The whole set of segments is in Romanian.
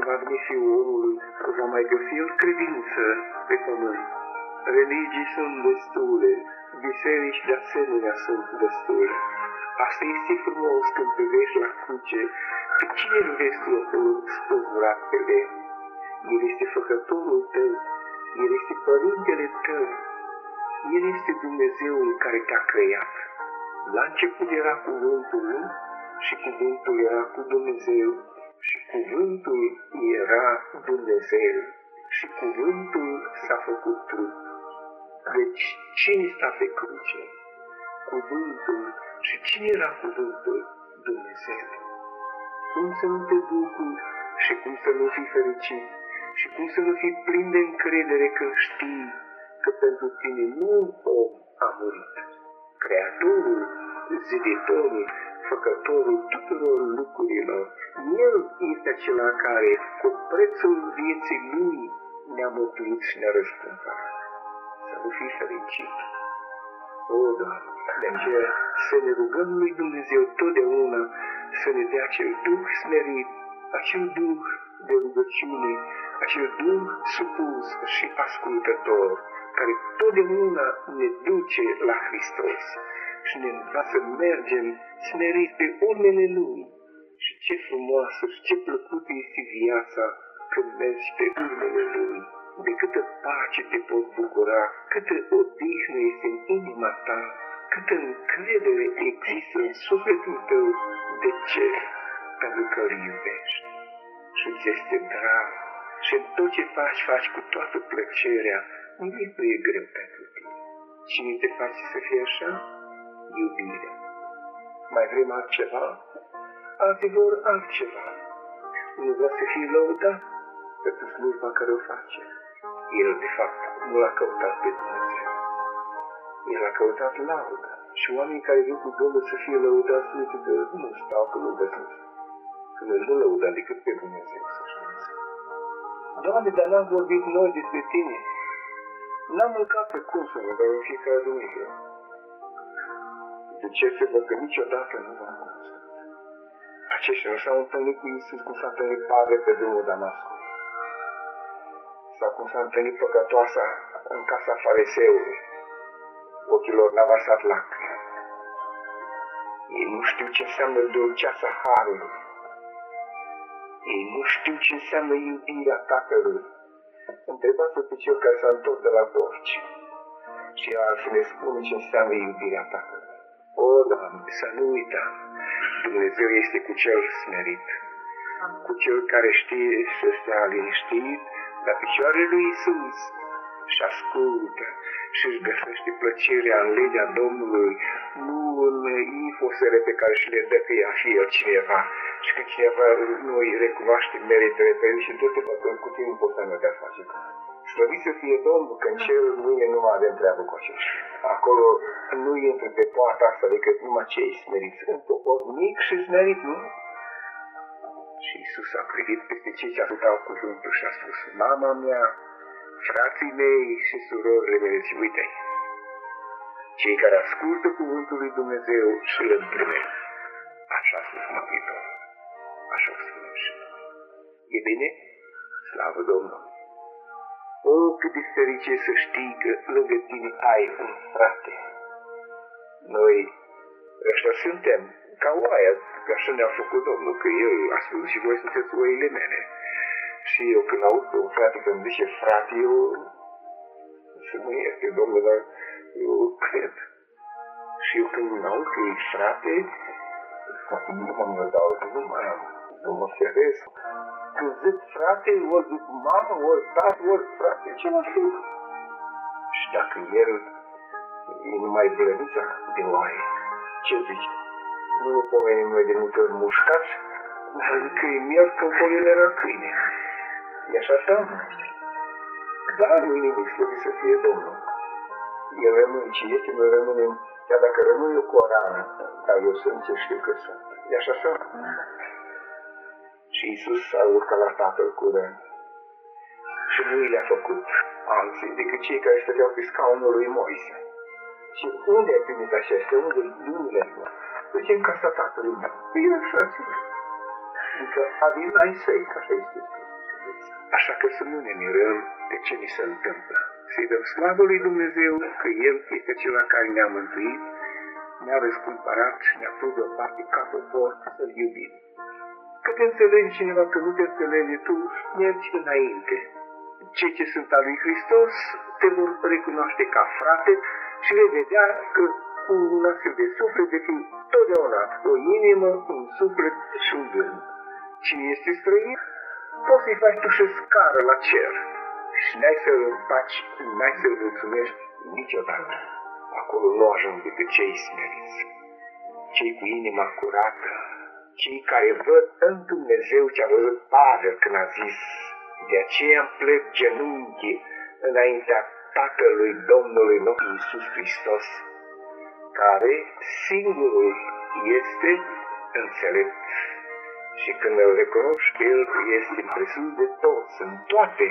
când va veni Fiul omului, va mai găsi el credință pe pământ. Religii sunt destule, biserici de asemenea sunt destule. Asta este frumos când privești la cruce, pe cine îl vezi tu acolo spăzurat pe lemn? El este făcătorul tău, El este părintele tău, El este Dumnezeul care te-a creat. La început era cuvântul, nu? Și cuvântul era cu Dumnezeu și cuvântul era Dumnezeu și cuvântul s-a făcut trup. Deci cine sta pe cruce? Cuvântul. Și cine era cuvântul? Dumnezeu. Cum să nu te bucuri și cum să nu fii fericit și cum să nu fii plin de încredere că știi că pentru tine nu un om a murit. Creatorul, ziditorul, făcătorul tuturor lucrurilor. El este acela care, cu prețul vieții lui, ne-a mântuit și ne-a răscumpărat. Să nu fii fericit. O, Doamne, de aceea să ne rugăm lui Dumnezeu totdeauna să ne dea acel Duh smerit, acel Duh de rugăciune, acel Duh supus și ascultător, care totdeauna ne duce la Hristos și ne învață să mergem smeriți pe urmele Lui. Și ce frumoasă și ce plăcută este viața când mergi pe urmele Lui. De câtă pace te poți bucura, câtă odihnă este în inima ta, câtă încredere există în sufletul tău. De ce? Pentru că îl iubești și ți este drag și în tot ce faci, faci cu toată plăcerea. Nimic nu e greu pentru tine. Cine te face să fie așa? Iubire. Mai vrem altceva? Alții vor altceva. Unul vrea să fie lăudat pentru slujba care o face. El, de fapt, nu l-a căutat pe Dumnezeu. El a căutat laudă. Și oamenii care vin cu Domnul să fie lăudați, uite că nu stau, că nu găsesc. Că noi nu lăudăm decât pe Dumnezeu să știți. Doamne, dar n-am vorbit noi despre Tine. N-am mâncat pe cum să mă dau în fiecare duminică. De ce se văd că niciodată nu v-am cunoscut? Aceștia nu s-au întâlnit cu Iisus cum s-a întâlnit Pavel pe drumul Damascului. Sau cum s-a întâlnit păcătoasa în casa fariseului. Ochilor n-a varsat lacrimi. Ei nu știu ce înseamnă dulceața Harului. Ei nu știu ce înseamnă iubirea Tatălui. Întrebați-o pe cel care s-a întors de la porci. Și el să ne spune ce înseamnă iubirea Tatălui. O, Doamne, să nu uităm, Dumnezeu este cu cel smerit, cu cel care știe să stea liniștit la picioarele lui Isus. Și ascultă și își găsește plăcerea în legea Domnului, nu în infosele pe care și le dă că ea fi el cineva. Și că cineva nu îi recunoaște meritele pe el și tot că cu tine poți să nu te face. Slăvit să fie Domnul că în cer mâine nu avem treabă cu aceștia. Acolo nu intră pe poarta asta decât numai cei smeriți. Un popor mic și smerit, nu? Și Isus a privit peste cei ce ascultau cuvântul și a spus, Mama mea, frații mei și surorile mele, și uite cei care ascultă cuvântul lui Dumnezeu și îl împrimesc. Așa a spus Mântuitorul. Așa o spunem și noi. E bine? Slavă Domnului! O, cât de ferice să știi că lângă tine ai un frate. Noi ăștia suntem ca oaia, că așa ne-a făcut Domnul, că El a spus și voi sunteți oile mele. Și eu când aud pe un frate când zice frate, eu să nu este Domnul, dar eu cred. Și eu când aud că e frate, foarte nu mă dau, nu mai am, nu mă feresc când zic frate, ori zic mamă, ori tată, ori frate, ce mă fi? Și dacă el e numai blănița de oaie, ce zici? Nu ne pomenim noi de multe ori mușcați, dar zic că e miel când el era câine. E așa sau Da, nu e nimic, slăvit să fie Domnul. El rămâne ce este, noi rămânem, chiar dacă rămâne eu cu o rană, dar eu sunt ce știu că sunt. E așa sau și Isus a urcat la Tatăl curând. Și nu i le-a făcut alții decât cei care stăteau pe scaunul lui Moise. Și unde ai primit aceștia? Unde lumile lor? Zice, în casa tatălui meu. Păi el frații Adică avem ai săi, ca așa este spus. Așa că să nu ne mirăm de ce ni se întâmplă. Să-i dăm slavă lui Dumnezeu că El este cel care ne-a mântuit, ne-a răscumpărat și ne-a pus deoparte ca popor să-L iubim. Că te înțelegi cineva, că nu te înțelege, tu mergi înainte. Cei ce sunt al lui Hristos te vor recunoaște ca frate și vei vedea că cu un astfel de suflet de fi totdeauna o inimă, un suflet și un gând. Cine este străin, poți să-i faci tu și scară la cer și n-ai să-l faci, n-ai să-l mulțumești niciodată. Acolo nu ajung decât cei smeriți, cei cu inima curată, cei care văd în Dumnezeu ce a văzut Pavel când a zis, de aceea îmi plec genunchii înaintea Tatălui Domnului nostru Iisus Hristos, care singurul este înțelept. Și când îl recunoști, El este presus de toți, în toate,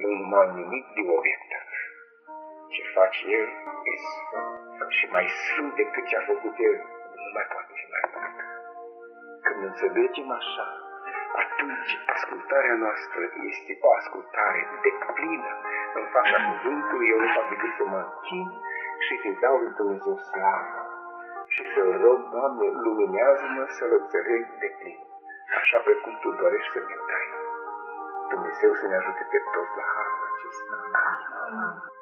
nu numai nimic de obiectat. Ce face El este și mai sfânt decât ce a făcut El, nu mai poate fi mai mult. Când înțelegem așa, atunci ascultarea noastră este o ascultare de plină în fața cuvântului, eu nu fac decât să mă închin și să-i dau lui Dumnezeu slavă și să-L rog, Doamne, luminează-mă să-L înțeleg de plin, așa precum Tu dorești să mi dai. Dumnezeu să ne ajute pe toți la harul acesta. Amin.